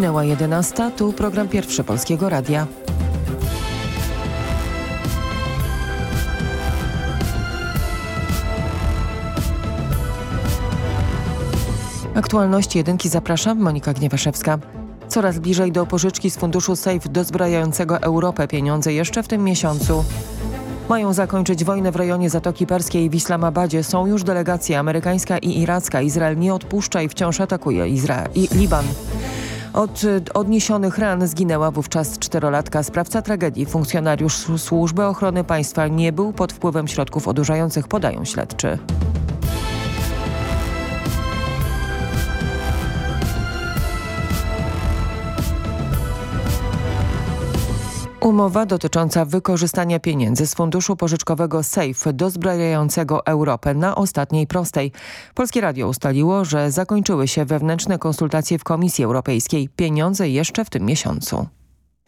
Minęła 11, tu program pierwszy Polskiego Radia. Aktualności jedynki zapraszam, Monika Gniewaszewska. Coraz bliżej do pożyczki z funduszu SAFE dozbrajającego Europę pieniądze jeszcze w tym miesiącu. Mają zakończyć wojnę w rejonie Zatoki Perskiej w Islamabadzie. Są już delegacje amerykańska i iracka. Izrael nie odpuszcza i wciąż atakuje Izra i Liban. Od odniesionych ran zginęła wówczas czterolatka. Sprawca tragedii, funkcjonariusz Służby Ochrony Państwa, nie był pod wpływem środków odurzających, podają śledczy. Umowa dotycząca wykorzystania pieniędzy z funduszu pożyczkowego SAFE dozbrajającego Europę na ostatniej prostej. Polskie Radio ustaliło, że zakończyły się wewnętrzne konsultacje w Komisji Europejskiej. Pieniądze jeszcze w tym miesiącu.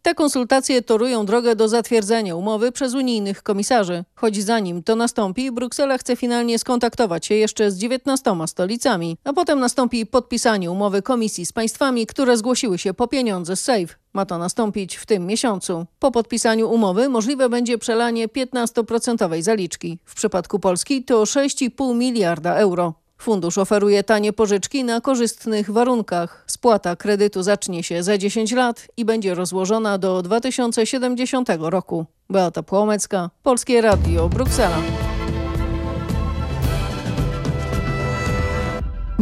Te konsultacje torują drogę do zatwierdzenia umowy przez unijnych komisarzy. Choć zanim to nastąpi, Bruksela chce finalnie skontaktować się jeszcze z 19 stolicami, a potem nastąpi podpisanie umowy komisji z państwami, które zgłosiły się po pieniądze z SAFE. Ma to nastąpić w tym miesiącu. Po podpisaniu umowy możliwe będzie przelanie 15% zaliczki. W przypadku Polski to 6,5 miliarda euro. Fundusz oferuje tanie pożyczki na korzystnych warunkach. Spłata kredytu zacznie się za 10 lat i będzie rozłożona do 2070 roku. Beata Płomecka, Polskie Radio, Bruksela.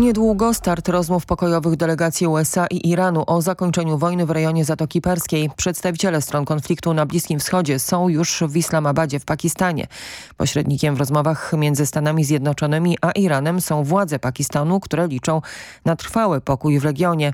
Niedługo start rozmów pokojowych delegacji USA i Iranu o zakończeniu wojny w rejonie Zatoki Perskiej. Przedstawiciele stron konfliktu na Bliskim Wschodzie są już w Islamabadzie w Pakistanie. Pośrednikiem w rozmowach między Stanami Zjednoczonymi a Iranem są władze Pakistanu, które liczą na trwały pokój w regionie.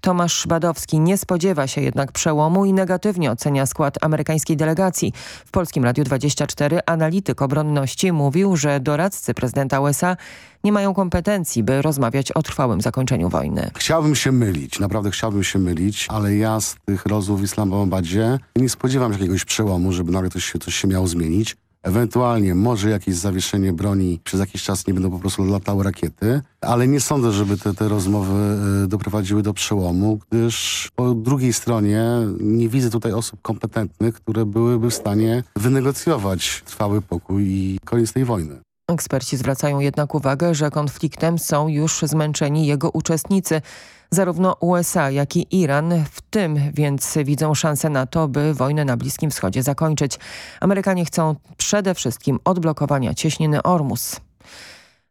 Tomasz Badowski nie spodziewa się jednak przełomu i negatywnie ocenia skład amerykańskiej delegacji. W Polskim Radiu 24 analityk obronności mówił, że doradcy prezydenta USA nie mają kompetencji, by rozmawiać o trwałym zakończeniu wojny. Chciałbym się mylić, naprawdę chciałbym się mylić, ale ja z tych rozmów w Islamabadzie nie spodziewam się jakiegoś przełomu, żeby nagle coś coś się miało zmienić. Ewentualnie może jakieś zawieszenie broni, przez jakiś czas nie będą po prostu latały rakiety, ale nie sądzę, żeby te, te rozmowy e, doprowadziły do przełomu, gdyż po drugiej stronie nie widzę tutaj osób kompetentnych, które byłyby w stanie wynegocjować trwały pokój i koniec tej wojny. Eksperci zwracają jednak uwagę, że konfliktem są już zmęczeni jego uczestnicy. Zarówno USA, jak i Iran w tym więc widzą szansę na to, by wojnę na Bliskim Wschodzie zakończyć. Amerykanie chcą przede wszystkim odblokowania cieśniny Ormus.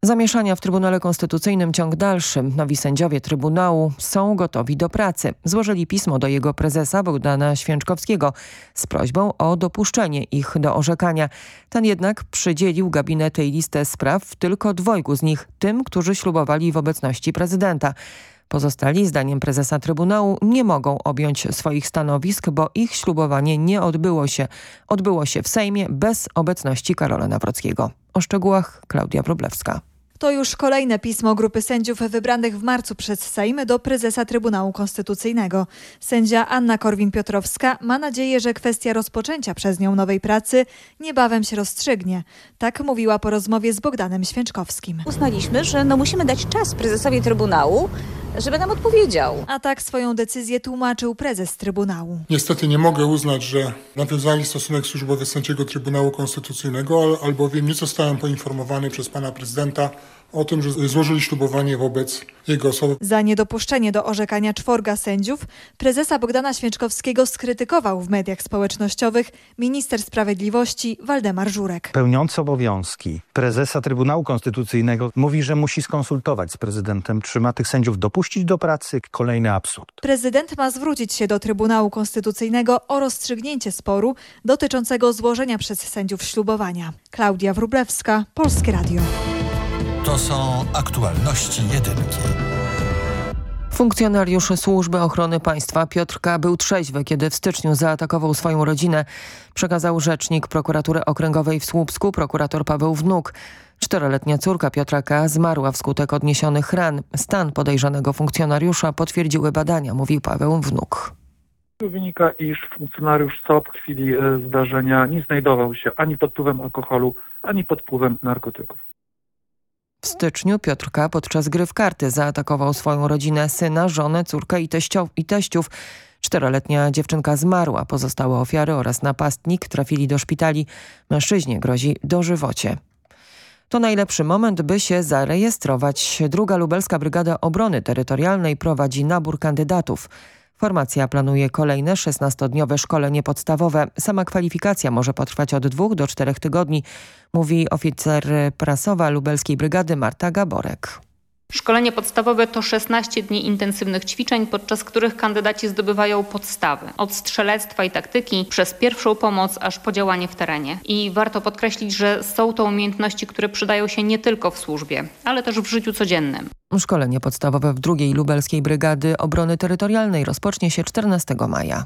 Zamieszania w Trybunale Konstytucyjnym ciąg dalszy. Nowi sędziowie Trybunału są gotowi do pracy. Złożyli pismo do jego prezesa Bogdana Święczkowskiego z prośbą o dopuszczenie ich do orzekania. Ten jednak przydzielił gabinety i listę spraw tylko dwojgu z nich, tym, którzy ślubowali w obecności prezydenta. Pozostali, zdaniem prezesa Trybunału, nie mogą objąć swoich stanowisk, bo ich ślubowanie nie odbyło się. Odbyło się w Sejmie bez obecności Karola Nawrockiego. O szczegółach Klaudia Wróblewska. To już kolejne pismo grupy sędziów wybranych w marcu przez Sejm do prezesa Trybunału Konstytucyjnego. Sędzia Anna Korwin-Piotrowska ma nadzieję, że kwestia rozpoczęcia przez nią nowej pracy niebawem się rozstrzygnie. Tak mówiła po rozmowie z Bogdanem Święczkowskim. Uznaliśmy, że no musimy dać czas prezesowi Trybunału, żeby nam odpowiedział. A tak swoją decyzję tłumaczył prezes Trybunału. Niestety nie mogę uznać, że nawiązali stosunek służbowy sędziego Trybunału Konstytucyjnego, albowiem nie zostałem poinformowany przez pana prezydenta o tym, że złożyli ślubowanie wobec jego osoby. Za niedopuszczenie do orzekania czworga sędziów prezesa Bogdana Święczkowskiego skrytykował w mediach społecznościowych minister sprawiedliwości Waldemar Żurek. Pełniący obowiązki prezesa Trybunału Konstytucyjnego mówi, że musi skonsultować z prezydentem, czy ma tych sędziów dopuścić do pracy. Kolejny absurd. Prezydent ma zwrócić się do Trybunału Konstytucyjnego o rozstrzygnięcie sporu dotyczącego złożenia przez sędziów ślubowania. Klaudia Wrublewska, Polskie Radio. To są aktualności jedynki. Funkcjonariusz Służby Ochrony Państwa Piotr K. był trzeźwy, kiedy w styczniu zaatakował swoją rodzinę. Przekazał rzecznik prokuratury okręgowej w Słupsku, prokurator Paweł Wnuk. Czteroletnia córka Piotra K. zmarła wskutek odniesionych ran. Stan podejrzanego funkcjonariusza potwierdziły badania, mówił Paweł Wnuk. Wynika, iż funkcjonariusz co po chwili e, zdarzenia nie znajdował się ani pod wpływem alkoholu, ani pod wpływem narkotyków. W styczniu Piotr K. podczas gry w karty zaatakował swoją rodzinę, syna, żonę, córkę i, teścio i teściów. Czteroletnia dziewczynka zmarła, pozostałe ofiary oraz napastnik trafili do szpitali. Mężczyźnie grozi dożywocie. To najlepszy moment, by się zarejestrować. Druga Lubelska Brygada Obrony Terytorialnej prowadzi nabór kandydatów. Formacja planuje kolejne 16-dniowe szkolenie podstawowe. Sama kwalifikacja może potrwać od dwóch do czterech tygodni, mówi oficer prasowa Lubelskiej Brygady Marta Gaborek. Szkolenie podstawowe to 16 dni intensywnych ćwiczeń, podczas których kandydaci zdobywają podstawy. Od strzelectwa i taktyki, przez pierwszą pomoc, aż po działanie w terenie. I warto podkreślić, że są to umiejętności, które przydają się nie tylko w służbie, ale też w życiu codziennym. Szkolenie podstawowe w drugiej Lubelskiej Brygady Obrony Terytorialnej rozpocznie się 14 maja.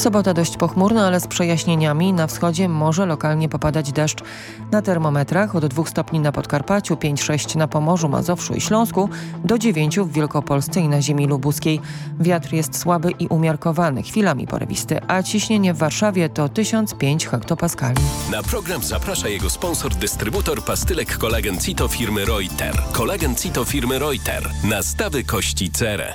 Sobota dość pochmurna, ale z przejaśnieniami. Na wschodzie może lokalnie popadać deszcz. Na termometrach od 2 stopni na Podkarpaciu, 5-6 na Pomorzu, Mazowszu i Śląsku, do 9 w Wielkopolsce i na ziemi lubuskiej. Wiatr jest słaby i umiarkowany, chwilami porywisty, a ciśnienie w Warszawie to 1005 hektopaskali. Na program zaprasza jego sponsor, dystrybutor pastylek kolagen Cito firmy Reuter. Kolagen Cito firmy Reuter. Nastawy kości cerę.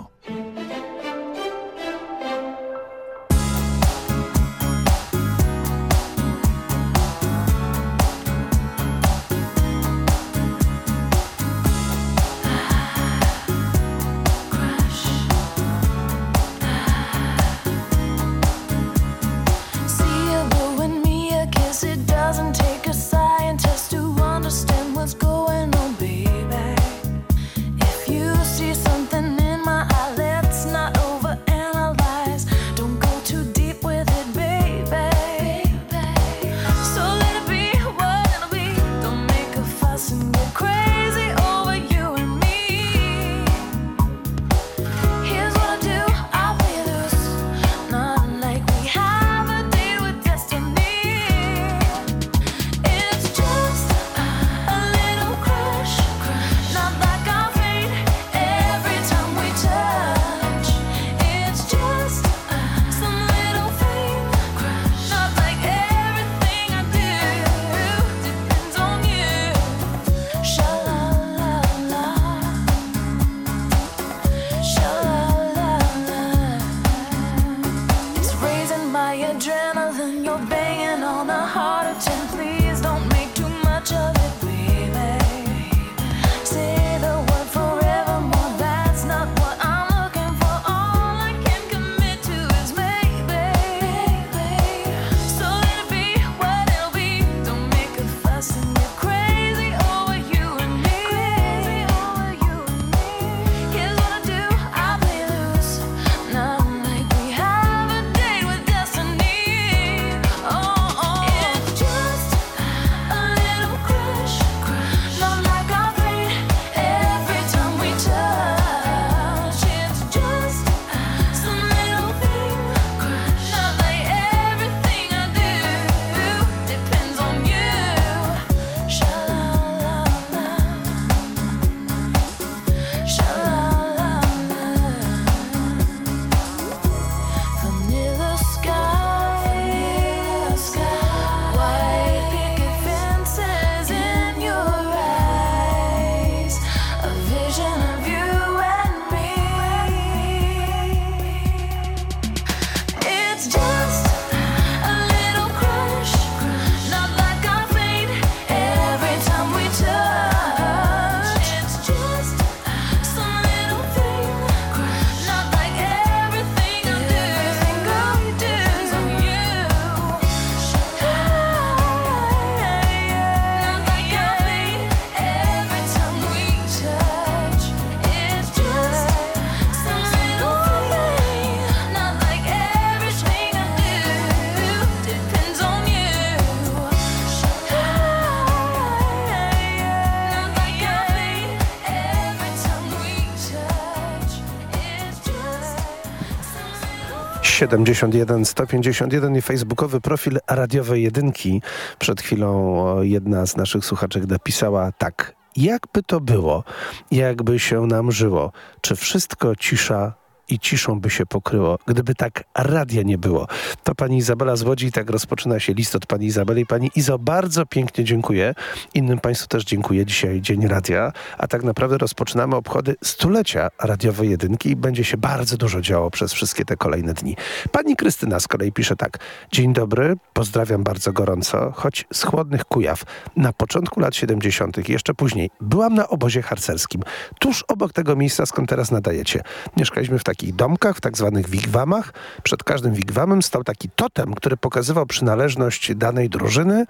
71 151 i facebookowy profil radiowej jedynki. Przed chwilą jedna z naszych słuchaczek napisała tak. Jakby to było, jakby się nam żyło, czy wszystko cisza i ciszą by się pokryło, gdyby tak radia nie było. To pani Izabela z Łodzi i tak rozpoczyna się list od pani Izabeli. Pani Izo, bardzo pięknie dziękuję. Innym państwu też dziękuję. Dzisiaj Dzień Radia, a tak naprawdę rozpoczynamy obchody stulecia radiowej jedynki i będzie się bardzo dużo działo przez wszystkie te kolejne dni. Pani Krystyna z kolei pisze tak. Dzień dobry, pozdrawiam bardzo gorąco, choć z chłodnych Kujaw. Na początku lat 70., jeszcze później, byłam na obozie harcerskim, tuż obok tego miejsca, skąd teraz nadajecie. Mieszkaliśmy w domkach, w tak zwanych wigwamach. Przed każdym wigwamem stał taki totem, który pokazywał przynależność danej drużyny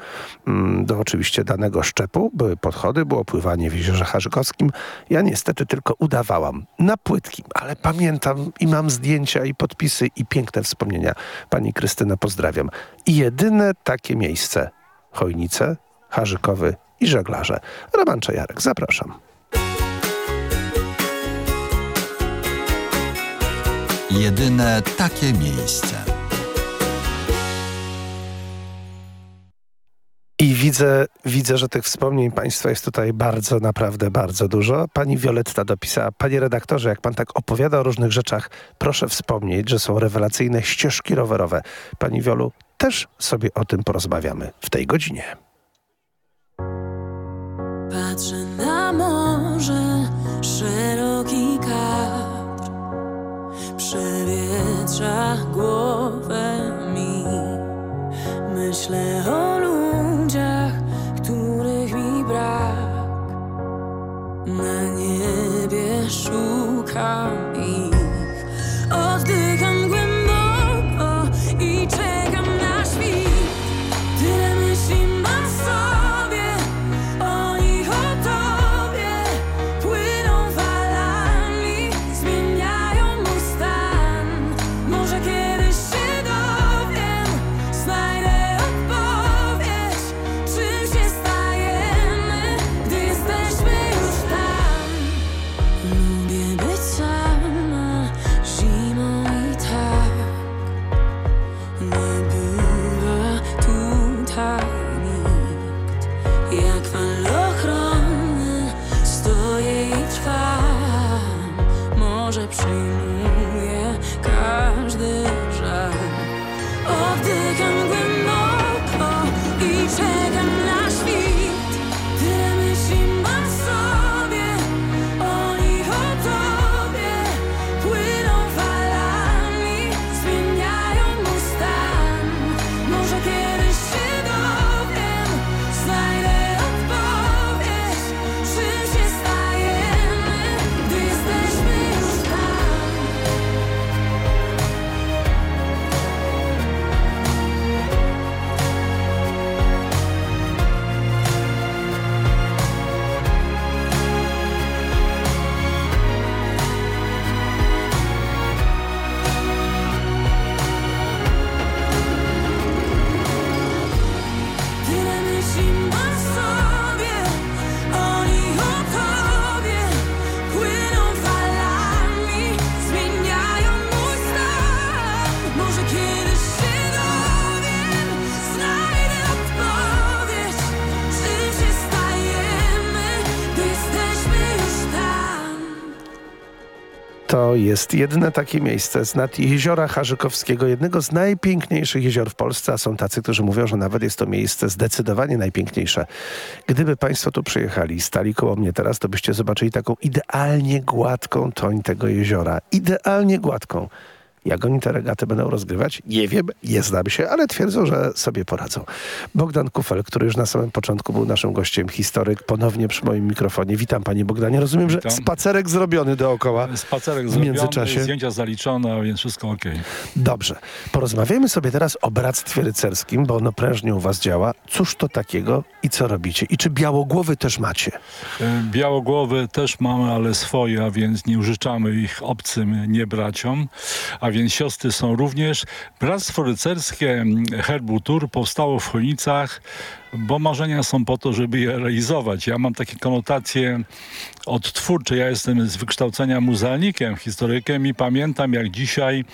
mm, do oczywiście danego szczepu. Były podchody, było pływanie w Jeziorze Harzykowskim. Ja niestety tylko udawałam na płytkim, ale pamiętam i mam zdjęcia i podpisy i piękne wspomnienia. Pani Krystyna, pozdrawiam. I jedyne takie miejsce. Chojnice, Harzykowy i żeglarze. Roman Czajarek, zapraszam. Jedyne takie miejsce. I widzę, widzę, że tych wspomnień Państwa jest tutaj bardzo, naprawdę bardzo dużo. Pani Violetta dopisała, Panie redaktorze, jak Pan tak opowiada o różnych rzeczach, proszę wspomnieć, że są rewelacyjne ścieżki rowerowe. Pani Wiolu, też sobie o tym porozmawiamy w tej godzinie. Patrzę na Przewietrza głowę mi. Myślę o ludziach, których mi brak. Na niebie szukam ich. Oddycham jest jedyne takie miejsce z nad jeziora Harzykowskiego, jednego z najpiękniejszych jezior w Polsce, a są tacy, którzy mówią, że nawet jest to miejsce zdecydowanie najpiękniejsze. Gdyby Państwo tu przyjechali i stali koło mnie teraz, to byście zobaczyli taką idealnie gładką toń tego jeziora. Idealnie gładką. Jak oni te regaty będą rozgrywać? Nie wiem, nie znam się, ale twierdzą, że sobie poradzą. Bogdan Kufel, który już na samym początku był naszym gościem, historyk, ponownie przy moim mikrofonie. Witam panie Bogdanie. Rozumiem, że Witam. spacerek zrobiony dookoła Spacerek w zrobiony, międzyczasie. zdjęcia zaliczone, a więc wszystko ok. Dobrze. Porozmawiajmy sobie teraz o Bractwie Rycerskim, bo ono prężnie u was działa. Cóż to takiego i co robicie? I czy białogłowy też macie? Białogłowy też mamy, ale swoje, a więc nie użyczamy ich obcym niebraciom, a więc siostry są również. Bractwo Rycerskie mm, Herbu powstało w Chojnicach bo marzenia są po to, żeby je realizować. Ja mam takie konotacje odtwórcze. Ja jestem z wykształcenia muzealnikiem, historykiem i pamiętam jak dzisiaj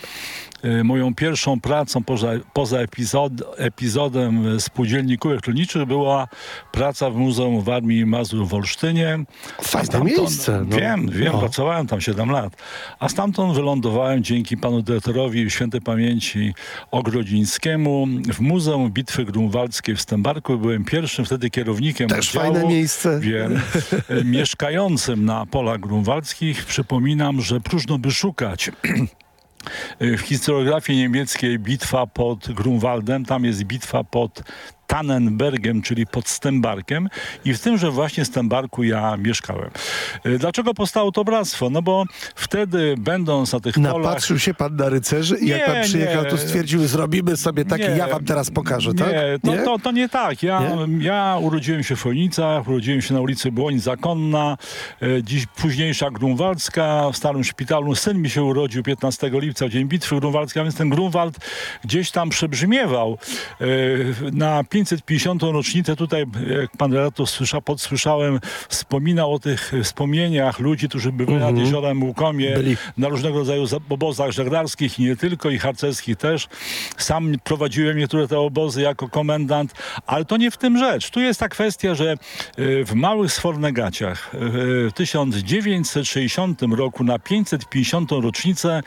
moją pierwszą pracą poza, poza epizod, epizodem spółdzielni kółek rolniczych była praca w Muzeum w Armii i Mazur w Olsztynie. Fajne Stamtąd- miejsce, no. Wiem, wiem, No. pracowałem tam 7 lat. A stamtąd wylądowałem dzięki panu dyrektorowi świętej pamięci Ogrodzińskiemu w Muzeum Bitwy Grunwaldzkiej w Stębarku. Byłem pierwszym wtedy kierownikiem Też oddziału. fajne miejsce. Wiem. Mieszkającym na polach grunwaldzkich przypominam, że próżno by szukać w historiografii niemieckiej bitwa pod Grunwaldem, tam jest bitwa pod Tannenbergiem, czyli pod Stębarkiem i w tymże właśnie Stębarku ja mieszkałem. E, Dlaczego powstało to bractwo? No bo wtedy będąc na tych polach... Napatrzył się pan na rycerzy i jak Nie, pan przyjechał, nie. to stwierdził, zrobimy sobie takie, Nie. ja wam teraz pokażę, tak? Nie, to, To, to nie tak. Ja, ja urodziłem się w Chojnicach, urodziłem się na ulicy Błoń Zakonna, e, dziś późniejsza Grunwaldzka, w Starym Szpitalu. Syn mi się urodził 15 lipca, dzień bitwy grunwaldzkiej, a więc ten Grunwald gdzieś tam przebrzmiewał. E, na 550. rocznicę tutaj, jak pan redaktor słysza, podsłyszałem, wspominał o tych wspomnieniach ludzi, którzy byli nad jeziorem Łukomie, Byli. na różnego rodzaju za- obozach żeglarskich i nie tylko, i harcerskich też. Sam prowadziłem niektóre te obozy jako komendant, ale to nie w tym rzecz. Tu jest ta kwestia, że e, w małych Sfornegaciach e, w 1960 roku na 550. rocznicę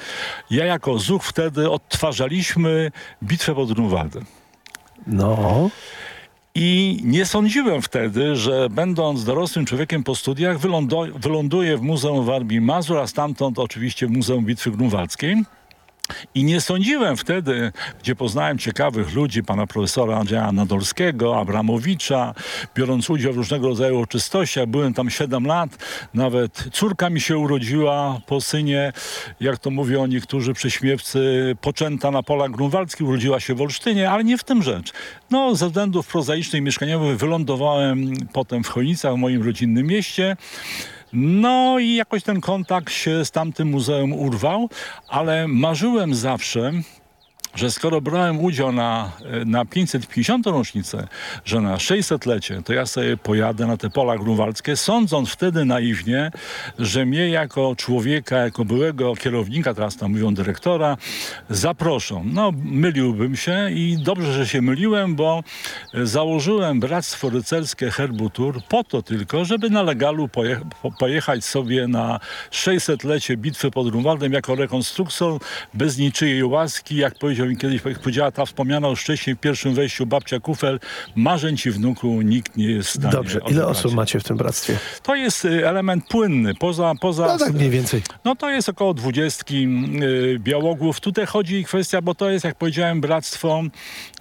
ja jako zuch wtedy odtwarzaliśmy bitwę pod Grunwaldem. No. I nie sądziłem wtedy, że będąc dorosłym człowiekiem po studiach wyląduję w Muzeum w Armii Mazur, a stamtąd oczywiście w Muzeum Bitwy Grunwaldzkiej. I nie sądziłem wtedy, gdzie poznałem ciekawych ludzi, pana profesora Andrzeja Nadolskiego, Abramowicza, biorąc udział w różnego rodzaju uroczystościach. Byłem tam 7 lat, nawet córka mi się urodziła po synie, jak to mówią niektórzy prześmiewcy, poczęta na polach grunwaldzkich, urodziła się w Olsztynie, ale nie w tym rzecz. No, ze względów prozaicznych, mieszkaniowych wylądowałem potem w Chojnicach, w moim rodzinnym mieście. No i jakoś ten kontakt się z tamtym muzeum urwał, ale marzyłem zawsze, że skoro brałem udział na, na 550. rocznicę, że na 600-lecie, to ja sobie pojadę na te pola grunwaldzkie, sądząc wtedy naiwnie, że mnie jako człowieka, jako byłego kierownika, teraz tam mówią dyrektora, zaproszą. No, myliłbym się i dobrze, że się myliłem, bo założyłem Bractwo Rycerskie Herbutur po to tylko, żeby na legalu poje, po, pojechać sobie na 600-lecie bitwy pod Grunwaldem jako rekonstruktor, bez niczyjej łaski, jak powiedział mi kiedyś, powiedziała ta wspomniana już wcześniej w pierwszym wejściu babcia Kufel, marzeń ci wnuku nikt nie jest w stanie Dobrze, ile odebrać. osób macie w tym bractwie? To jest y, element płynny, poza... poza No tak mniej więcej. no to jest około dwudziestki y, Białogłów. Tutaj chodzi kwestia, bo to jest, jak powiedziałem, bractwo,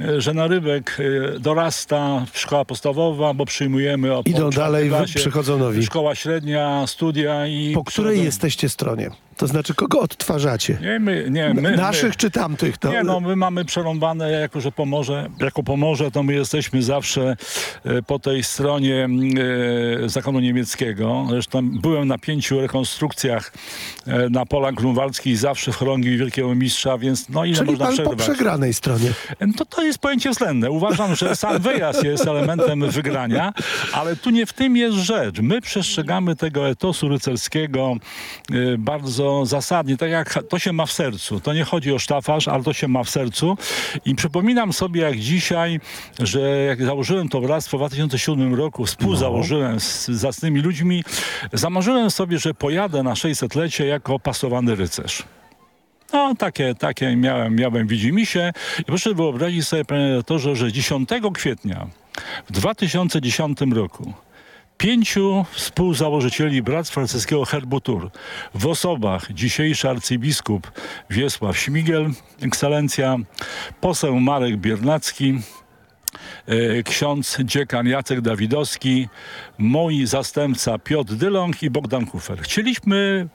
y, że narybek y, dorasta, szkoła podstawowa, bo przyjmujemy... o- Idą dalej, klasie, przychodzą nowi. Szkoła średnia, studia i... Po której jesteście stronie? To znaczy, kogo odtwarzacie? Nie, my, nie, my, Naszych my, czy tamtych? To... Nie, no my mamy przerąbane, jako że Pomorze, jako Pomorze, to my jesteśmy zawsze e, po tej stronie e, zakonu niemieckiego. Zresztą byłem na pięciu rekonstrukcjach e, na polach grunwaldzkich, zawsze w chorągi Wielkiego Mistrza, więc no ile Czyli można pan po przegrywać? przegranej stronie. To, to jest pojęcie względne. Uważam, że sam wyjazd jest elementem wygrania, ale tu nie w tym jest rzecz. My przestrzegamy tego etosu rycerskiego bardzo zasadnie, tak jak to się ma w sercu. To nie chodzi o sztafaż, ale to się ma w sercu. I przypominam sobie jak dzisiaj, że jak założyłem to bractwo w 2007 roku, współzałożyłem z zacnymi ludźmi, zamarzyłem sobie, że pojadę na 600-lecie jako pasowany rycerz. No, takie, takie miałem, miałem widzimisię. I proszę wyobrazić sobie, panie redaktorze, że 10 kwietnia w 2010 roku pięciu współzałożycieli Bractwa Rycerskiego Herbutur w osobach dzisiejszy arcybiskup Wiesław Śmigel, ekscelencja, poseł Marek Biernacki, e, ksiądz dziekan Jacek Dawidowski, mój zastępca Piotr Dylong i Bogdan Kufer. Chcieliśmy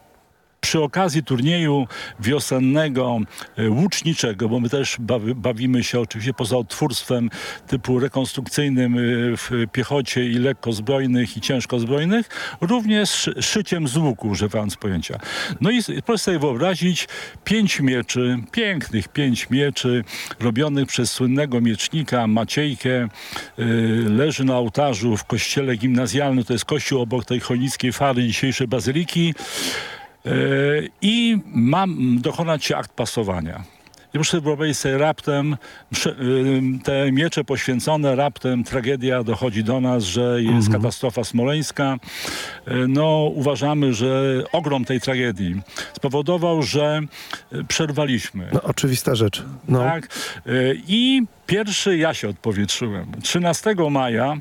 przy okazji turnieju wiosennego e, łuczniczego, bo my też bawi, bawimy się oczywiście poza odtwórstwem typu rekonstrukcyjnym e, w piechocie i lekkozbrojnych i ciężkozbrojnych, również szy- szyciem z łuku, używając pojęcia. No i proszę sobie wyobrazić pięć mieczy, pięknych pięć mieczy, robionych przez słynnego miecznika Maciejkę, y, leży na ołtarzu w kościele gimnazjalnym, to jest kościół obok tej chojnickiej fary dzisiejszej bazyliki i mam dokonać się akt pasowania. I proszę wyobrazić sobie raptem, msze- y, te miecze poświęcone, raptem tragedia dochodzi do nas, że jest katastrofa smoleńska. Y, No uważamy, że ogrom tej tragedii spowodował, że przerwaliśmy. No, oczywista rzecz. No. Tak. I pierwszy ja się odpowietrzyłem. 13 maja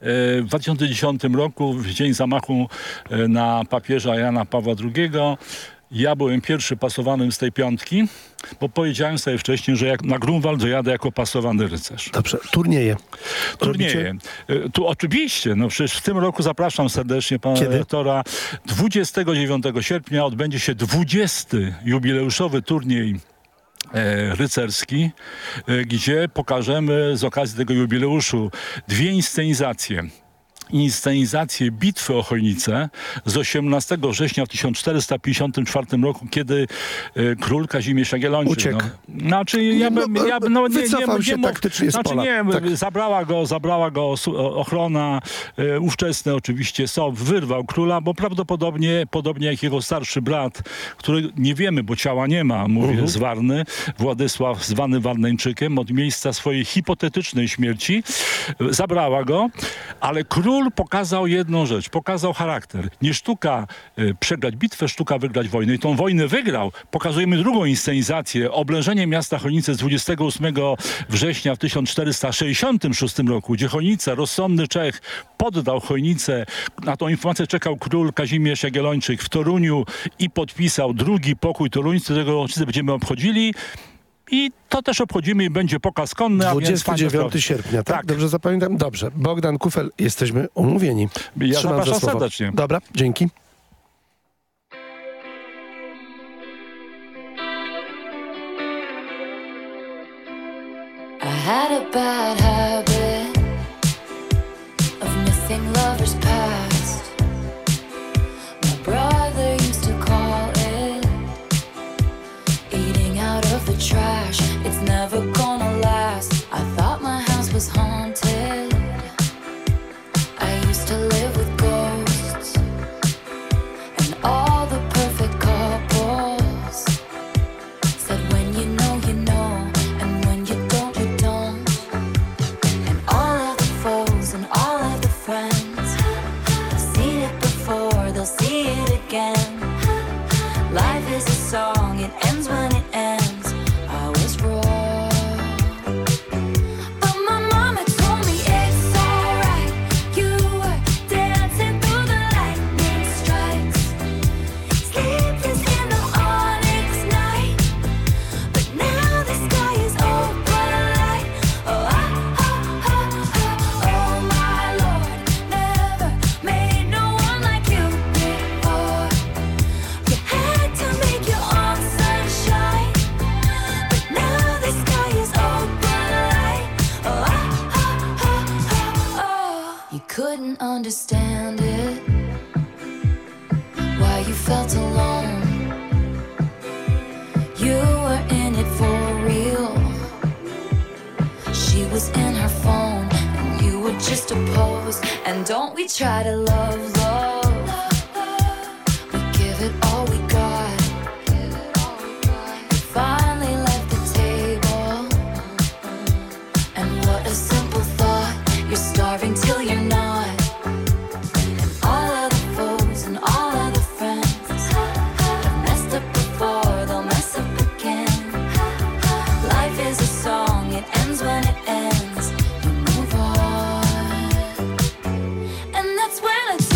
w 2010 roku, w dzień zamachu e, na papieża Jana Pawła II, ja byłem pierwszy pasowanym z tej piątki, bo powiedziałem sobie wcześniej, że jak na Grunwald dojadę jako pasowany rycerz. Dobrze, turnieje. Turnieje. E, Tu oczywiście, no przecież w tym roku zapraszam serdecznie pana Kiedy? rektora. 29 sierpnia odbędzie się 20. jubileuszowy turniej rycerski, e, gdzie pokażemy z okazji tego jubileuszu dwie inscenizacje. Inscenizację Bitwy o Chojnicę z 18 września w 1454 roku, kiedy e, król Kazimierz Jagiellończyk... Uciekł. No, znaczy, ja bym... No, Ja bym no, nie, nie, nie, się mów- taktycznie z znaczy, nie, Tak. zabrała go, zabrała go ochrona, e, ówczesny oczywiście SOP, wyrwał króla, bo prawdopodobnie, podobnie jak jego starszy brat, który nie wiemy, bo ciała nie ma, mówię, Mhm. z Warny, Władysław zwany Warneńczykiem, od miejsca swojej hipotetycznej śmierci, e, zabrała go, ale król pokazał jedną rzecz, pokazał charakter. Nie sztuka e, przegrać bitwę, sztuka wygrać wojnę. I tą wojnę wygrał. Pokazujemy drugą inscenizację, oblężenie miasta Chojnice z 28 września w 1466 roku, gdzie Chojnice, rozsądny Czech, poddał Chojnicę. Na tą informację czekał król Kazimierz Jagiellończyk w Toruniu i podpisał drugi pokój toruński, którego będziemy obchodzili. I to też obchodzimy i będzie pokaz konny. a więc państwo 29 sprawdźcie. sierpnia, tak? Tak. Dobrze zapamiętam? Dobrze. Bogdan Kufel, jesteśmy umówieni. Ja Trzymam zapraszam za słowo. serdecznie. Dobra, dzięki. I had a bad habit of missing lovers past. Try to that's when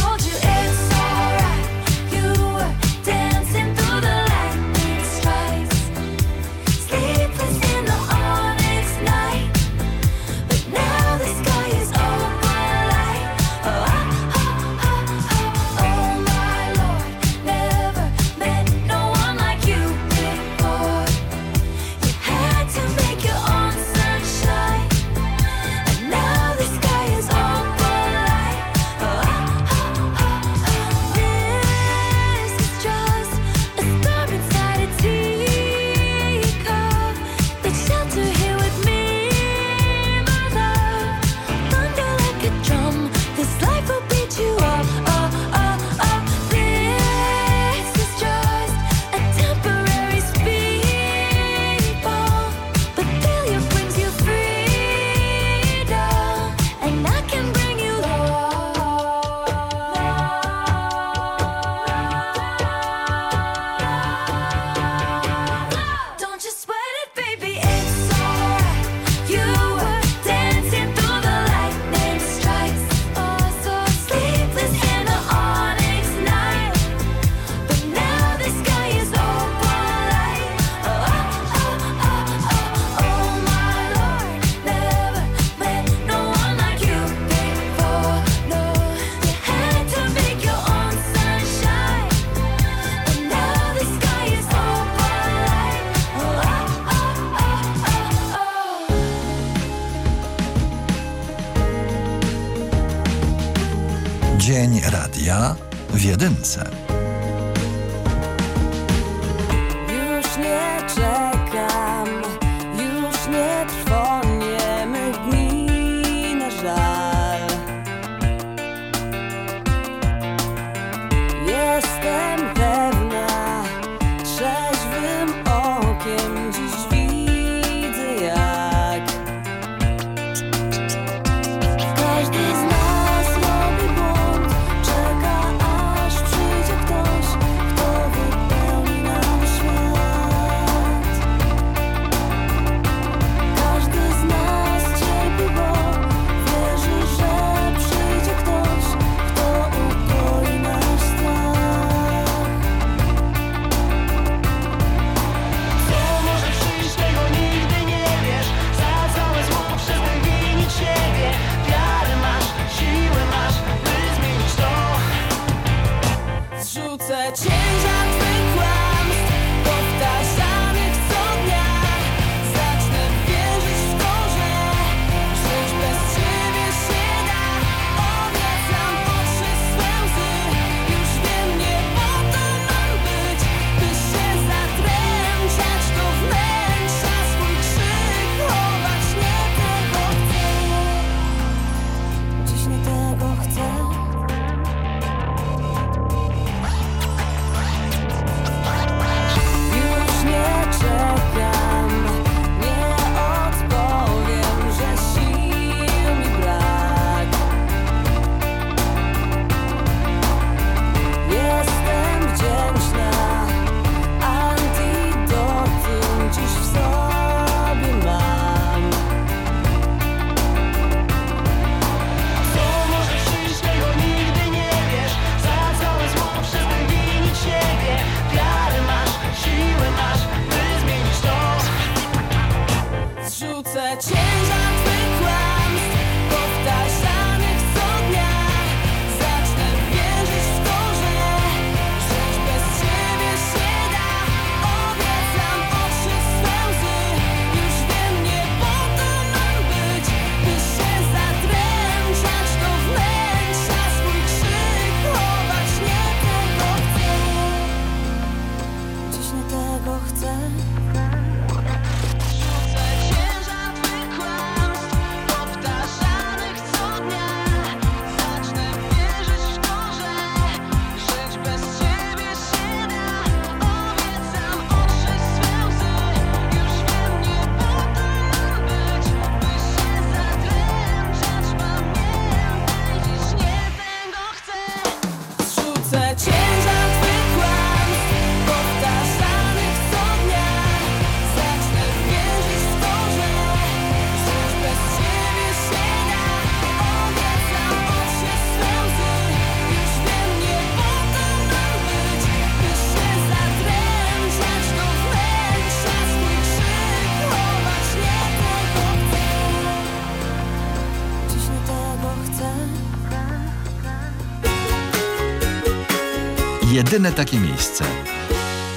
Jedyne takie miejsce.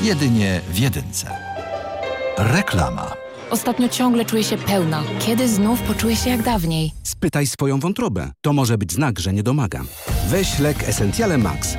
Jedynie w Jedynce. Reklama. Ostatnio ciągle czuję się pełna. Kiedy znów poczuję się jak dawniej? Spytaj swoją wątrobę. To może być znak, że nie domaga. Weź lek Essentiale Max.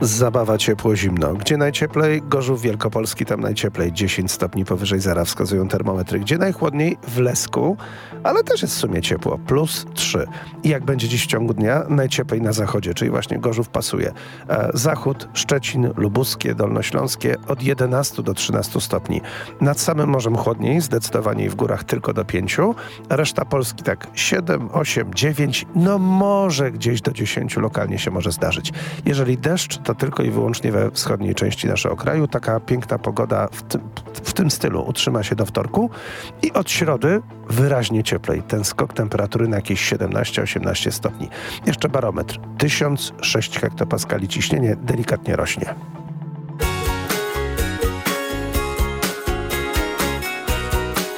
Zabawa ciepło, zimno. Gdzie najcieplej? Gorzów Wielkopolski, tam najcieplej 10 stopni powyżej zera wskazują termometry. Gdzie najchłodniej? W Lesku, ale też jest w sumie ciepło, plus 3. I jak będzie dziś w ciągu dnia? Najcieplej na zachodzie, czyli właśnie Gorzów pasuje. E, Zachód, Szczecin, Lubuskie, Dolnośląskie od 11 do 13 stopni. Nad samym morzem chłodniej, zdecydowanie w górach tylko do 5. Reszta Polski tak 7, 8, 9, no może gdzieś do 10 lokalnie się może zdarzyć. Jeżeli deszcz, to tylko i wyłącznie we wschodniej części naszego kraju. Taka piękna pogoda w tym, w tym stylu utrzyma się do wtorku i od środy wyraźnie cieplej. Ten skok temperatury na jakieś 17-18 stopni. Jeszcze barometr. 1006 hektopaskali ciśnienie delikatnie rośnie.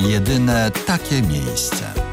Jedyne takie miejsce.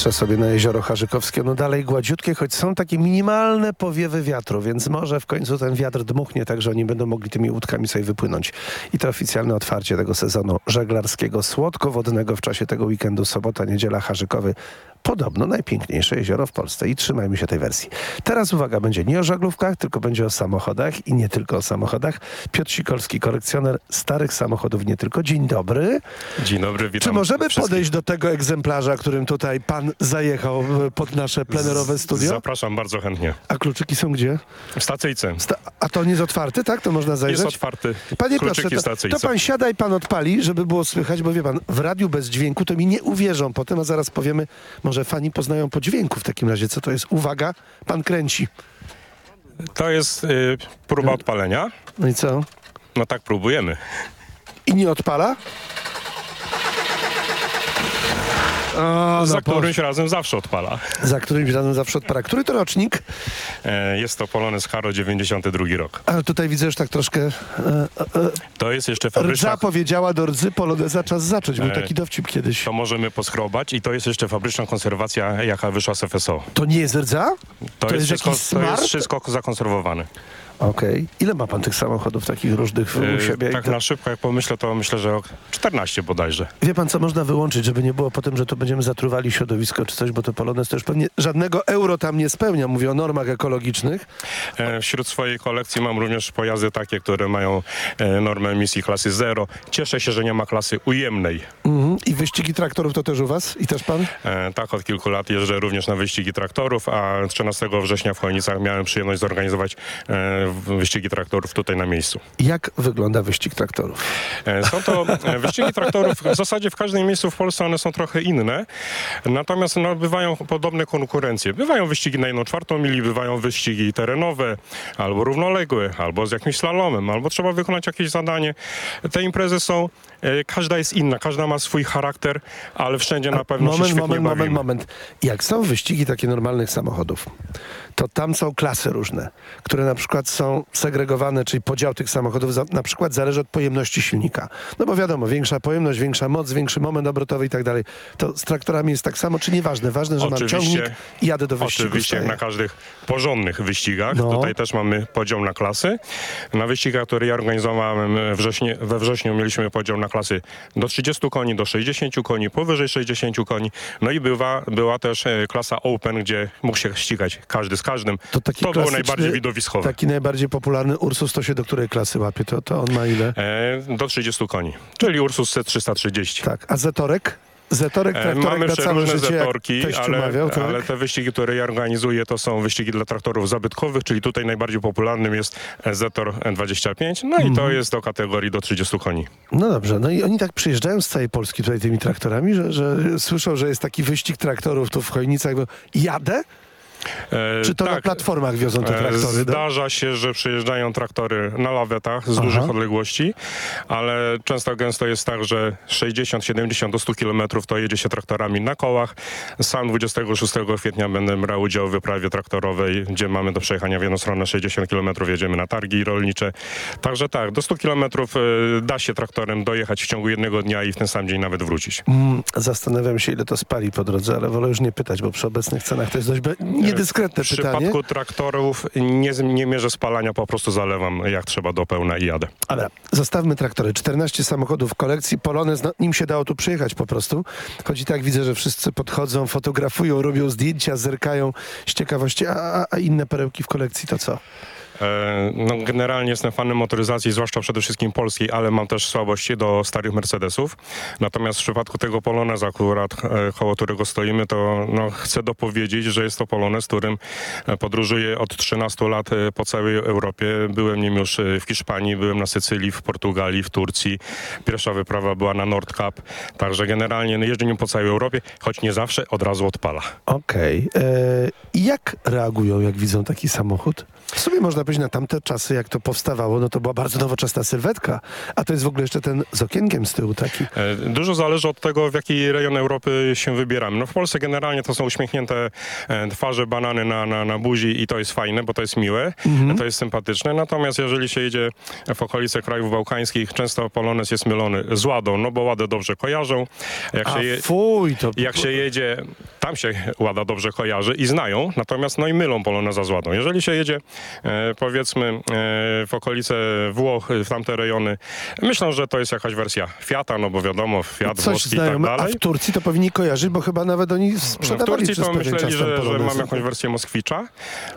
Patrzę sobie na jezioro Harzykowskie, no dalej gładziutkie, choć są takie minimalne powiewy wiatru, więc może w końcu ten wiatr dmuchnie tak, że oni będą mogli tymi łódkami sobie wypłynąć. I to oficjalne otwarcie tego sezonu żeglarskiego, słodkowodnego w czasie tego weekendu, sobota, niedziela, Harzykowy. Podobno najpiękniejsze jezioro w Polsce i trzymajmy się tej wersji. Teraz uwaga, będzie nie o żaglówkach, tylko będzie o samochodach i nie tylko o samochodach. Piotr Sikorski, kolekcjoner starych samochodów, nie tylko. Dzień dobry. Dzień dobry, witam Czy możemy wszystkich. podejść do tego egzemplarza, którym tutaj pan zajechał e, pod nasze plenerowe studio? Zapraszam bardzo chętnie. A kluczyki są gdzie? W stacyjce. Sta- a to nie jest otwarty, tak? To można zajrzeć? Jest otwarty. Panie Kluczyki Piotrze, to, stacyjce. to pan siada i pan odpali, żeby było słychać, bo wie pan, w radiu bez dźwięku to mi nie uwierzą potem, a zaraz powiemy, może fani poznają po dźwięku w takim razie, co to jest. Uwaga, pan kręci. To jest y, próba odpalenia. No i co? No tak próbujemy. I nie odpala? O, Za no którymś razem zawsze odpala. Za którymś razem zawsze odpala. Który to rocznik? E, jest to Polones Haro 92 rok. Ale tutaj widzę już tak troszkę... E, e, To jest jeszcze Rdza fabryczna... powiedziała do rdzy poloneza czas zacząć. Był E, taki dowcip kiedyś. To możemy poschrobać i to jest jeszcze fabryczna konserwacja, jaka wyszła z FSO. To nie jest rdza? To, To jest, jest wszystko, to jest wszystko zakonserwowane. Okej. Ile ma pan tych samochodów takich różnych u E, siebie? tak to- na szybko, jak pomyślę, to myślę, że ok- 14 bodajże. Wie pan, co można wyłączyć, żeby nie było potem, że tu będziemy zatruwali środowisko czy coś, bo to Polonez już pewnie żadnego euro tam nie spełnia. Mówię o normach ekologicznych. E, Wśród swojej kolekcji mam również pojazdy takie, które mają e, normę emisji klasy 0. Cieszę się, że nie ma klasy ujemnej. Mhm. I wyścigi traktorów to też u was? I też pan? E, Tak, od kilku lat jeżdżę również na wyścigi traktorów, a 13 września w Chojnicach miałem przyjemność zorganizować e, wyścigi traktorów tutaj na miejscu. Jak wygląda wyścig traktorów? E, Są to e, wyścigi traktorów, w zasadzie w każdym miejscu w Polsce one są trochę inne, natomiast no, bywają podobne konkurencje. Bywają wyścigi na jedną czwartą mili, bywają wyścigi terenowe, albo równoległe, albo z jakimś slalomem, albo trzeba wykonać jakieś zadanie. Te imprezy są, e, każda jest inna, każda ma swój charakter, ale wszędzie na pewno się Moment, świetnie moment, moment, moment. Jak są wyścigi takie normalnych samochodów, to tam są klasy różne, które na przykład są segregowane, czyli podział tych samochodów za, na przykład zależy od pojemności silnika. No bo wiadomo, większa pojemność, większa moc, większy moment obrotowy i tak dalej. To z traktorami jest tak samo, czy nieważne? Ważne, że mam ciągnik i jadę do wyścigu. Oczywiście, jak na każdych porządnych wyścigach. No. Tutaj też mamy podział na klasy. Na wyścigach, które ja organizowałem wrześnie, we wrześniu, mieliśmy podział na klasy do 30 koni, do 60 koni, powyżej 60 koni. No i bywa, była też e, klasa Open, gdzie mógł się ścigać każdy z każdym. To, Taki było klasyczny- najbardziej widowiskowe. Taki najbardziej popularny Ursus to się do której klasy łapie? To, to on ma ile? E, do 30 koni, czyli Ursus C330. Tak, a Zetorek? Zetorek, E, traktorek Mamy całe przeróżne życie, zetorki, ale, mawiał, tak? ale te wyścigi, które ja organizuję, to są wyścigi dla traktorów zabytkowych, czyli tutaj najbardziej popularnym jest Zetor 25, no i to Mhm. jest do kategorii do 30 koni. No dobrze, no i oni tak przyjeżdżają z całej Polski tutaj tymi traktorami, że, że słyszą, że jest taki wyścig traktorów tu w Chojnicach. Bo jadę? E, Czy to na tak, platformach wiozą te e, traktory? no? Zdarza się, że przyjeżdżają traktory na lawetach z Aha. dużych odległości, ale często gęsto jest tak, że 60, 70 do 100 kilometrów to jedzie się traktorami na kołach. Sam 26 kwietnia będę brał udział w wyprawie traktorowej, gdzie mamy do przejechania w jedną stronę 60 kilometrów, jedziemy na targi rolnicze. Także tak, do 100 kilometrów e, da się traktorem dojechać w ciągu jednego dnia i w ten sam dzień nawet wrócić. Mm, zastanawiam się, ile to spali po drodze, ale wolę już nie pytać, bo przy obecnych cenach to jest dość be- niedyskretne W pytanie. przypadku traktorów nie, nie mierzę spalania, po prostu zalewam jak trzeba do pełna i jadę. Dobra, zostawmy traktory. 14 samochodów w kolekcji. Polonez, no, nim się dało tu przyjechać po prostu. Choć i tak widzę, że wszyscy podchodzą, fotografują, robią zdjęcia, zerkają z ciekawości. A, a, a inne perełki w kolekcji to co? E, No, generalnie jestem fanem motoryzacji, zwłaszcza przede wszystkim polskiej, ale mam też słabości do starych Mercedesów. Natomiast w przypadku tego Poloneza, akurat e, koło którego stoimy, to no, chcę dopowiedzieć, że jest to Polonez, którym e, podróżuję od 13 lat po całej Europie. Byłem nim już w Hiszpanii, byłem na Sycylii, w Portugalii, w Turcji. Pierwsza wyprawa była na Nordkap. Także generalnie no, jeżdżę nim po całej Europie, choć nie zawsze od razu odpala. Okej. I jak reagują, jak widzą taki samochód? W sumie można być na tamte czasy, jak to powstawało, no to była bardzo nowoczesna sylwetka. A to jest w ogóle jeszcze ten z okienkiem z tyłu taki. E, Dużo zależy od tego, w jaki rejon Europy się wybieramy. No w Polsce generalnie to są uśmiechnięte e, twarze, banany na, na, na buzi i to jest fajne, bo to jest miłe, Mhm. to jest sympatyczne. Natomiast jeżeli się jedzie w okolice krajów bałkańskich, często polonez jest mylony z ładą, no bo ładę dobrze kojarzą. Jak A się je... fuj, to... Jak się jedzie, tam się łada dobrze kojarzy i znają, natomiast no i mylą poloneza z ładą. Jeżeli się jedzie, e, powiedzmy, e, w okolice Włoch, w tamte rejony, myślę, że to jest jakaś wersja Fiata, no bo wiadomo, Fiat Coś włoski i tak znają, a dalej. w Turcji to powinni kojarzyć, bo chyba nawet oni No, w sprzedawali Turcji to myśleli, że, że mam jakąś wersję Moskwicza.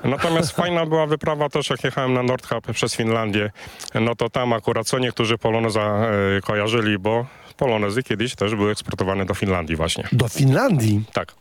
Natomiast fajna była wyprawa też, jak jechałem na Nordkap przez Finlandię, no to tam akurat co niektórzy poloneza e, kojarzyli, bo polonezy kiedyś też były eksportowane do Finlandii właśnie. Do Finlandii? Tak.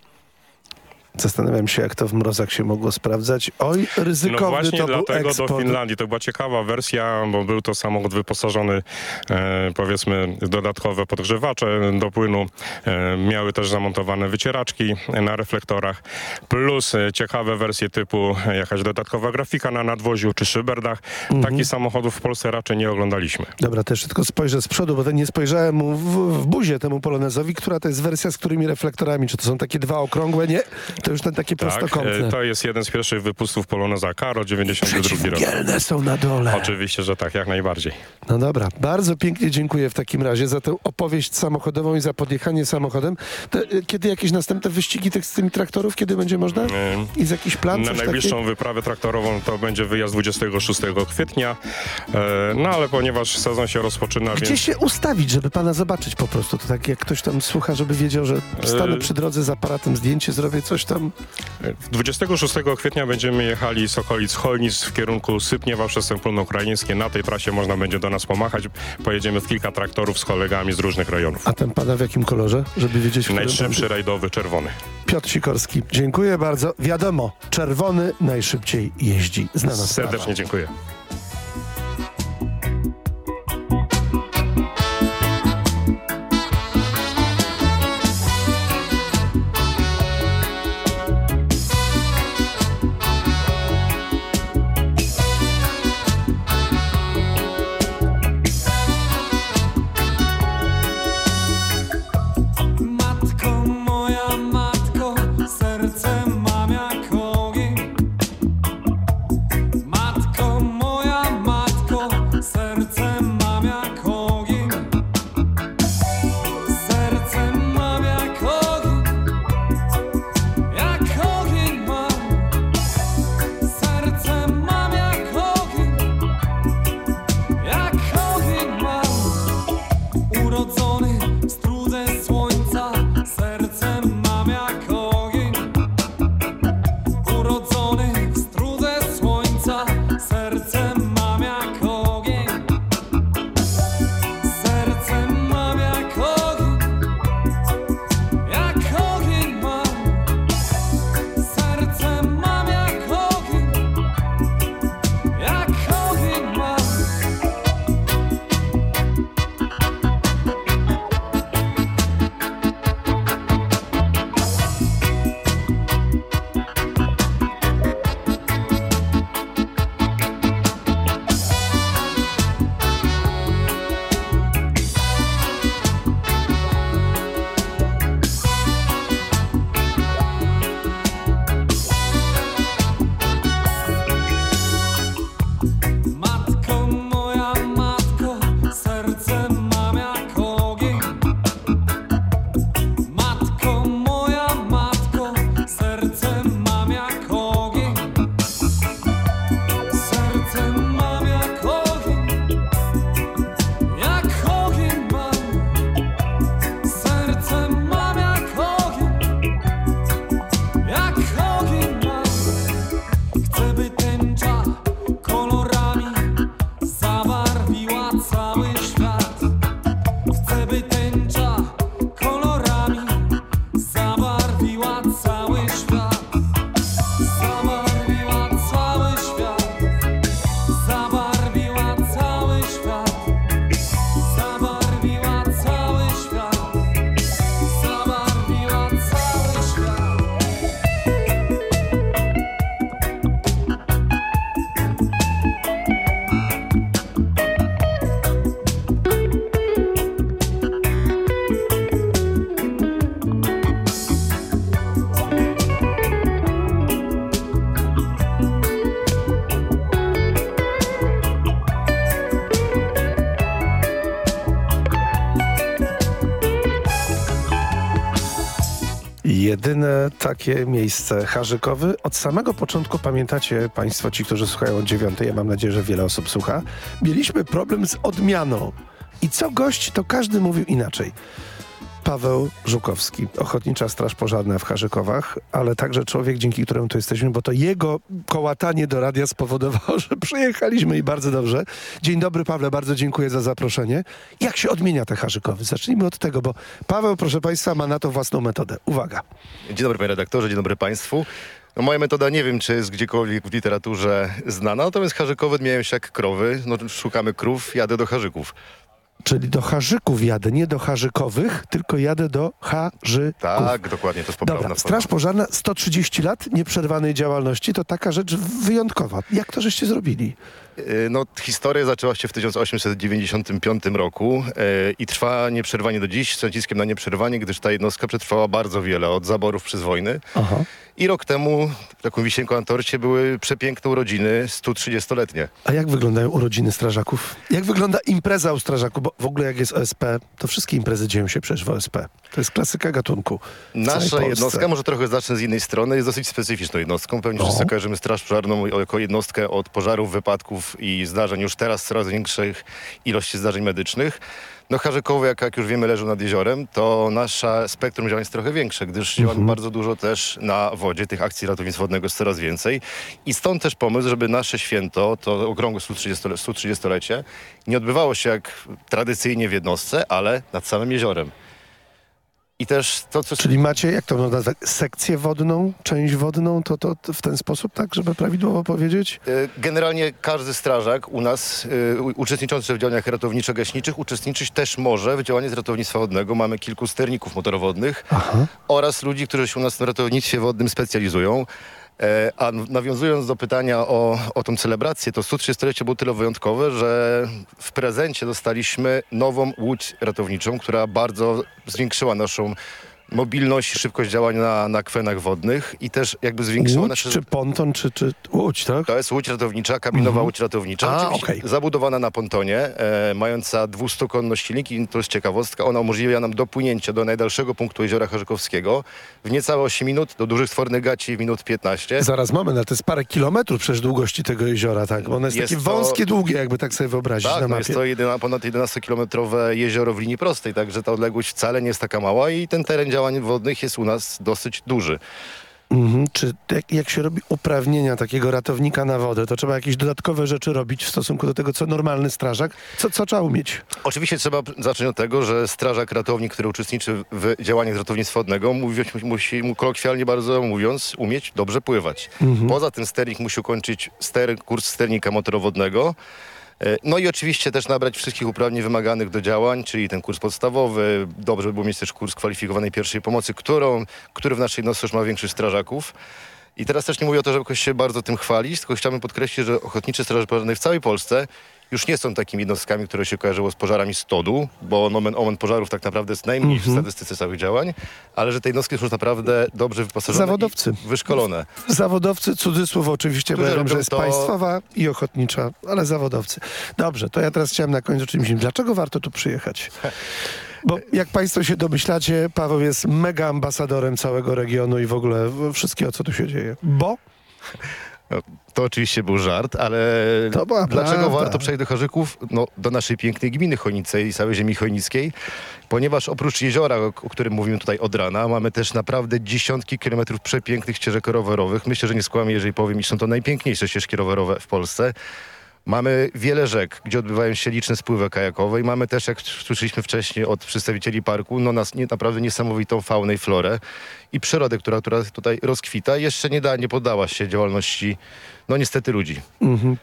Zastanawiam się, jak to w mrozach się mogło sprawdzać. Oj, ryzykowny No właśnie to był dlatego eksport. do Finlandii. To była ciekawa wersja, bo był to samochód wyposażony e, powiedzmy dodatkowe podgrzewacze do płynu. E, miały też zamontowane wycieraczki na reflektorach. Plus e, ciekawe wersje typu e, jakaś dodatkowa grafika na nadwoziu czy szyberdach. Mhm. Takich samochodów w Polsce raczej nie oglądaliśmy. Dobra, też tylko spojrzę z przodu, bo to nie spojrzałem mu w, w buzie temu polonezowi, która to jest wersja z którymi reflektorami? Czy to są takie dwa okrągłe? Nie? To już ten takie Tak, e, to jest jeden z pierwszych wypustów Poloneza Karo, 92 rok. Są na dole. Oczywiście, że tak, jak najbardziej. No dobra, bardzo pięknie dziękuję w takim razie za tę opowieść samochodową i za podjechanie samochodem. To, y, kiedy jakieś następne wyścigi tych, z tymi traktorów, kiedy będzie można? I jest jakiś plan? Na najbliższą takiego? wyprawę traktorową to będzie wyjazd 26 kwietnia. E, no ale ponieważ sezon się rozpoczyna, Gdzie więc się ustawić, żeby pana zobaczyć po prostu? To tak jak ktoś tam słucha, żeby wiedział, że stanę E, przy drodze z aparatem, zdjęcie zrobię, coś tam. 26 kwietnia będziemy jechali z okolic Chojnic w kierunku Sypniewa przez Sępólno Ukraińskie. Na tej trasie można będzie do nas pomachać. Pojedziemy w kilka traktorów z kolegami z różnych rejonów. A ten pana w jakim kolorze, żeby wiedzieć, w Najszybszy rajdowy, czerwony. Piotr Sikorski, dziękuję bardzo. Wiadomo, czerwony najszybciej jeździ. Znana sprawa. Serdecznie dziękuję. Jedyne takie miejsce Harzykowy. Od samego początku pamiętacie Państwo, ci, którzy słuchają od dziewiątej, ja mam nadzieję, że wiele osób słucha, mieliśmy problem z odmianą. I co gość, to każdy mówił inaczej. Paweł Żukowski, Ochotnicza Straż Pożarna w Harzykowach, ale także człowiek, dzięki któremu tu jesteśmy, bo to jego kołatanie do radia spowodowało, że przyjechaliśmy i bardzo dobrze. Dzień dobry Pawle, bardzo dziękuję za zaproszenie. Jak się odmienia te Harzykowy? Zacznijmy od tego, bo Paweł, proszę Państwa, ma na to własną metodę. Uwaga. Dzień dobry panie redaktorze, dzień dobry państwu. No, moja metoda nie wiem, czy jest gdziekolwiek w literaturze znana, natomiast Harzykowy odmieniają się jak krowy. No, szukamy krów, jadę do Harzyków. Czyli do Harzyków jadę, nie do Harzykowych, tylko jadę do Harzyków. Tak, dokładnie, to jest poprawna Dobra. Straż Pożarna 130 lat nieprzerwanej działalności to taka rzecz wyjątkowa. Jak to żeście zrobili? Yy, No, historia zaczęła się w 1895 roku yy, i trwa nieprzerwanie do dziś, z naciskiem na nieprzerwanie, gdyż ta jednostka przetrwała bardzo wiele, od zaborów przez wojny. Aha. I rok temu taką wisienką na torcie były przepiękne urodziny 130-letnie. A jak wyglądają urodziny strażaków? Jak wygląda impreza u strażaków? Bo w ogóle jak jest OSP, to wszystkie imprezy dzieją się przecież w OSP. To jest klasyka gatunku. Nasza jednostka, może trochę zacznę z innej strony, jest dosyć specyficzną jednostką. Pewnie No. wszyscy kojarzymy Straż Pożarną jako jednostkę od pożarów, wypadków i zdarzeń. Już teraz coraz większych ilości zdarzeń medycznych. No Harzykowy, jak, jak już wiemy, leżą nad jeziorem, to nasza spektrum działań jest trochę większe, gdyż działamy Mhm. bardzo dużo też na wodzie. Tych akcji ratownictwa wodnego jest coraz więcej. I stąd też pomysł, żeby nasze święto, to okrągłe 130 130-lecie, nie odbywało się jak tradycyjnie w jednostce, ale nad samym jeziorem. I też to, co... Czyli macie, jak to nazwać, sekcję wodną, część wodną, to, to, to w ten sposób, tak, żeby prawidłowo powiedzieć? Y, Generalnie każdy strażak u nas u- uczestniczący w działaniach ratowniczo-gaśniczych uczestniczyć też może w działaniu z ratownictwa wodnego. Mamy kilku sterników motorowodnych oraz ludzi, którzy się u nas w ratownictwie wodnym specjalizują. E, A nawiązując do pytania o, o tą celebrację, to 130-lecie było tyle wyjątkowe, że w prezencie dostaliśmy nową łódź ratowniczą, która bardzo zwiększyła naszą mobilność szybkość działania na, na kwenach wodnych i też jakby zwiększyła Łódź, nasze... czy ponton, czy, czy łódź, tak? To jest łódź ratownicza, kabinowa Mhm. łódź ratownicza, A, okej. zabudowana na pontonie, e, mająca 200-konność silnik i to jest ciekawostka, ona umożliwia nam dopłynięcie do najdalszego punktu jeziora Harzykowskiego w niecałe 8 minut, do dużych stwornych gaci w minut 15. Zaraz moment, ale to jest parę kilometrów przecież długości tego jeziora, tak? Bo ono jest, Jest takie to- wąskie, długie, jakby tak sobie wyobrazić Tak, na no mapie. jest to jedyna, ponad 11-kilometrowe jezioro w linii prostej, także ta odległość wcale nie jest taka mała i ten teren działań wodnych jest u nas dosyć duży. Mhm. Czy jak, jak się robi uprawnienia takiego ratownika na wodę, to trzeba jakieś dodatkowe rzeczy robić w stosunku do tego, co normalny strażak? Co, co trzeba umieć? Oczywiście trzeba zacząć od tego, że strażak ratownik, który uczestniczy w działaniach z ratownictwa wodnego, musi, musi mu kolokwialnie bardzo mówiąc, umieć dobrze pływać. Mhm. Poza tym sternik musi ukończyć ster, kurs sternika motorowodnego. E, No i oczywiście też nabrać wszystkich uprawnień wymaganych do działań, czyli ten kurs podstawowy. Dobrze by było mieć też kurs kwalifikowanej pierwszej pomocy, którą, który w naszej jednostce już ma większość strażaków. I teraz też nie mówię o to, żeby jakoś się bardzo tym chwalić, tylko chciałbym podkreślić, że Ochotnicze Straże Pożarne w całej Polsce już nie są takimi jednostkami, które się kojarzyło z pożarami stodu, bo nomen omen pożarów tak naprawdę jest najmniej w Mhm. statystyce całych działań, ale że te jednostki są już naprawdę dobrze wyposażone Zawodowcy. wyszkolone. Zawodowcy, cudzysłów oczywiście, bo wiem, że jest to- państwowa i ochotnicza, ale zawodowcy. Dobrze, to ja teraz chciałem na końcu czymś innym. Dlaczego warto tu przyjechać? Bo jak Państwo się domyślacie, Paweł jest mega ambasadorem całego regionu i w ogóle wszystkiego, co tu się dzieje. Bo? No, To oczywiście był żart, ale dlaczego prawda. warto przejść do Harzyków? No, do naszej pięknej gminy Chojnice i całej ziemi chojnickiej, ponieważ oprócz jeziora, o, o którym mówimy tutaj od rana, mamy też naprawdę dziesiątki kilometrów przepięknych ścieżek rowerowych. Myślę, że nie skłamię, jeżeli powiem, iż są to najpiękniejsze ścieżki rowerowe w Polsce. Mamy wiele rzek, gdzie odbywają się liczne spływy kajakowe i mamy też, jak słyszeliśmy wcześniej od przedstawicieli parku, no nas nie, naprawdę niesamowitą faunę i florę i przyrodę, która, która tutaj rozkwita. Jeszcze nie, da, nie poddała się działalności, no niestety, ludzi. Mhm.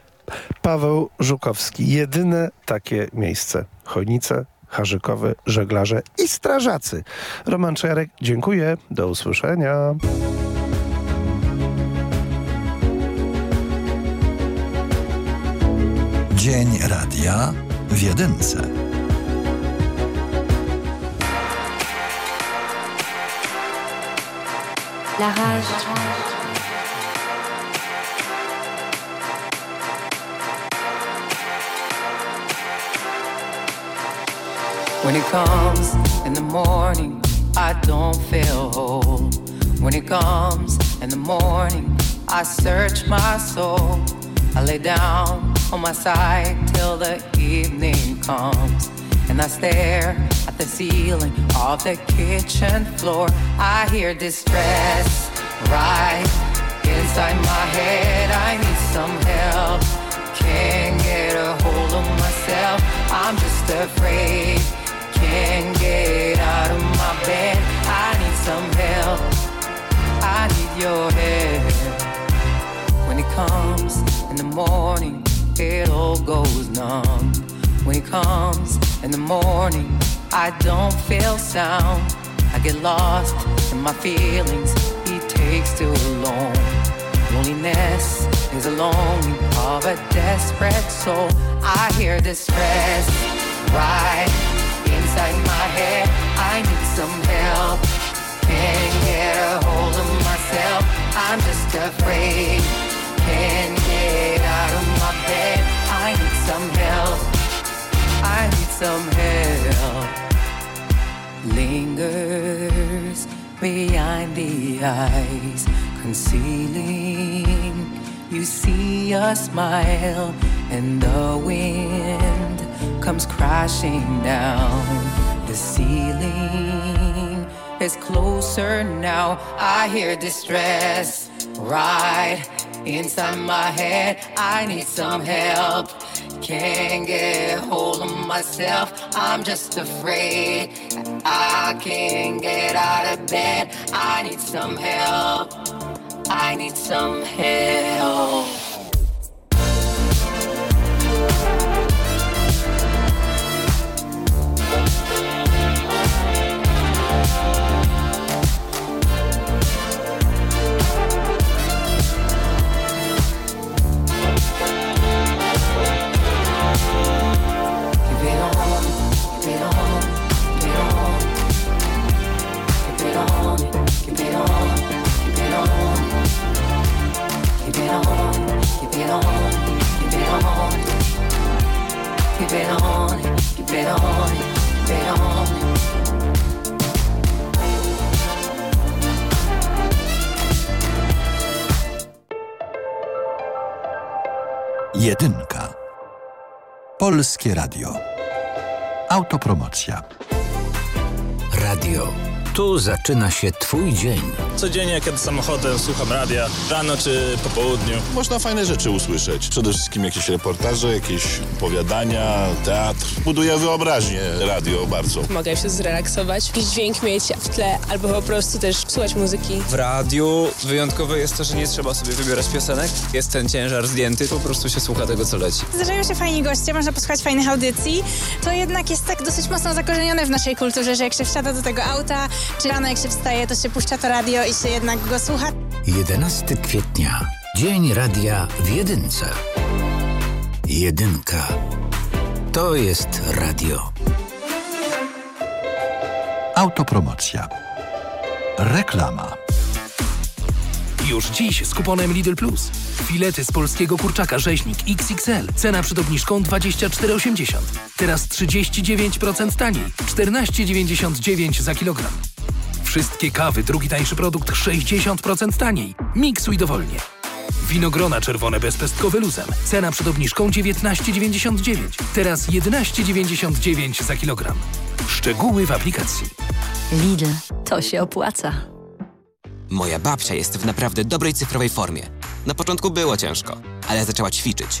Paweł Żukowski. Jedyne takie miejsce. Chojnice, Harzykowy, żeglarze i strażacy. Roman Czarek, dziękuję. Do usłyszenia. Dzień radia w jedynce. La rage. When it comes in the morning, I don't feel whole. When it comes in the morning, I search my soul. I lay down on my side till the evening comes. And I stare at the ceiling of the kitchen floor. I hear distress right inside my head. I need some help. Can't get a hold of myself. I'm just afraid. Can't get out of my bed. I need some help. I need your help. It comes in the morning, it all goes numb. When it comes in the morning, I don't feel sound. I get lost in my feelings, it takes too long. Loneliness is a longing of a desperate soul. I hear distress right inside my head. I need some help. Can't get a hold of myself. I'm just afraid. Can't get out of my bed. I need some help. I need some help. Lingers behind the eyes, concealing. You see a smile, and the wind comes crashing down the ceiling is closer now. I hear distress right inside my head. I need some help. Can't get hold of myself. I'm just afraid. I can't get out of bed. I need some help. I need some help. On, on, on. On, on, on. Jedynka. Polskie Radio. Autopromocja. Radio. Tu zaczyna się Twój dzień. Codziennie, kiedy samochodem słucham radia, rano czy po południu. Można fajne rzeczy usłyszeć. Przede wszystkim jakieś reportaże, jakieś opowiadania, teatr. Buduje wyobraźnię radio bardzo. Mogę się zrelaksować, jakiś dźwięk mieć w tle, albo po prostu też słuchać muzyki. W radiu wyjątkowe jest to, że nie trzeba sobie wybierać piosenek. Jest ten ciężar zdjęty, po prostu się słucha tego, co leci. Zdarzają się fajni goście, można posłuchać fajnych audycji. To jednak jest tak dosyć mocno zakorzenione w naszej kulturze, że jak się wsiada do tego auta, czy rano jak się wstaje, to się puszcza to radio i się jednak go słucha. 11 kwietnia. Dzień radia w jedynce. Jedynka. To jest radio. Autopromocja. Reklama. Już dziś z kuponem Lidl Plus. Filety z polskiego kurczaka rzeźnik XXL. Cena przed obniżką 24,80. Teraz 39% taniej. 14,99 za kilogram. Wszystkie kawy, drugi tańszy produkt 60% taniej. Miksuj dowolnie. Winogrona czerwone bezpestkowe luzem. Cena przed obniżką 19,99. Teraz 11,99 za kilogram. Szczegóły w aplikacji. Lidl, to się opłaca. Moja babcia jest w naprawdę dobrej cyfrowej formie. Na początku było ciężko, ale zaczęła ćwiczyć.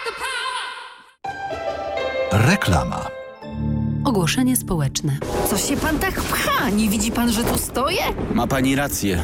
Reklama. Ogłoszenie społeczne. Co się pan tak pcha? Nie widzi pan, że tu stoję? Ma pani rację.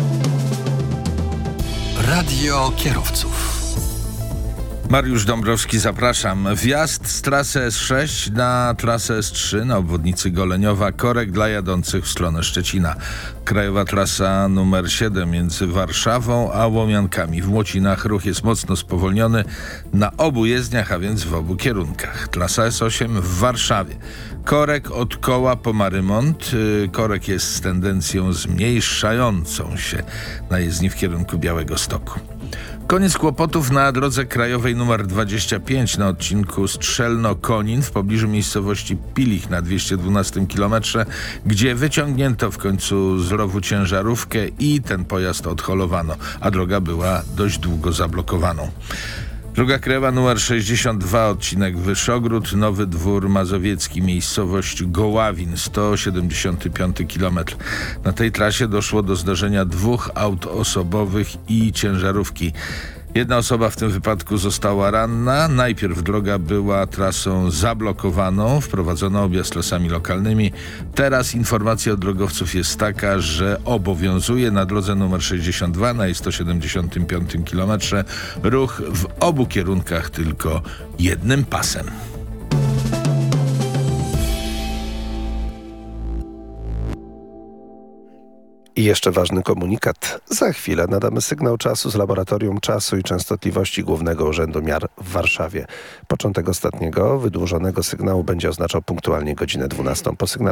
Radio kierowców. Mariusz Dąbrowski, zapraszam. Wjazd z trasy S6 na trasę S3 na obwodnicy Goleniowa, korek dla jadących w stronę Szczecina. Krajowa trasa numer 7 między Warszawą a Łomiankami. W Młocinach ruch jest mocno spowolniony na obu jezdniach, a więc w obu kierunkach. Trasa S8 w Warszawie. Korek od koła po Marymont. Yy, Korek jest z tendencją zmniejszającą się na jezdni w kierunku Białego Stoku. Koniec kłopotów na drodze krajowej nr 25 na odcinku Strzelno-Konin w pobliżu miejscowości Pilich na 212 km, gdzie wyciągnięto w końcu z rowu ciężarówkę i ten pojazd odholowano, a droga była dość długo zablokowaną. Druga krajowa numer 62, odcinek Wyszogród, Nowy Dwór Mazowiecki, miejscowość Goławin, 175 km. Na tej trasie doszło do zdarzenia dwóch aut osobowych i ciężarówki. Jedna osoba w tym wypadku została ranna. Najpierw droga była trasą zablokowaną, wprowadzono objazd lasami lokalnymi. Teraz informacja od drogowców jest taka, że obowiązuje na drodze numer 62 na jej 175 km ruch w obu kierunkach tylko jednym pasem. I jeszcze ważny komunikat. Za chwilę nadamy sygnał czasu z Laboratorium Czasu i Częstotliwości Głównego Urzędu Miar w Warszawie. Początek ostatniego, wydłużonego sygnału będzie oznaczał punktualnie godzinę 12. Po sygnale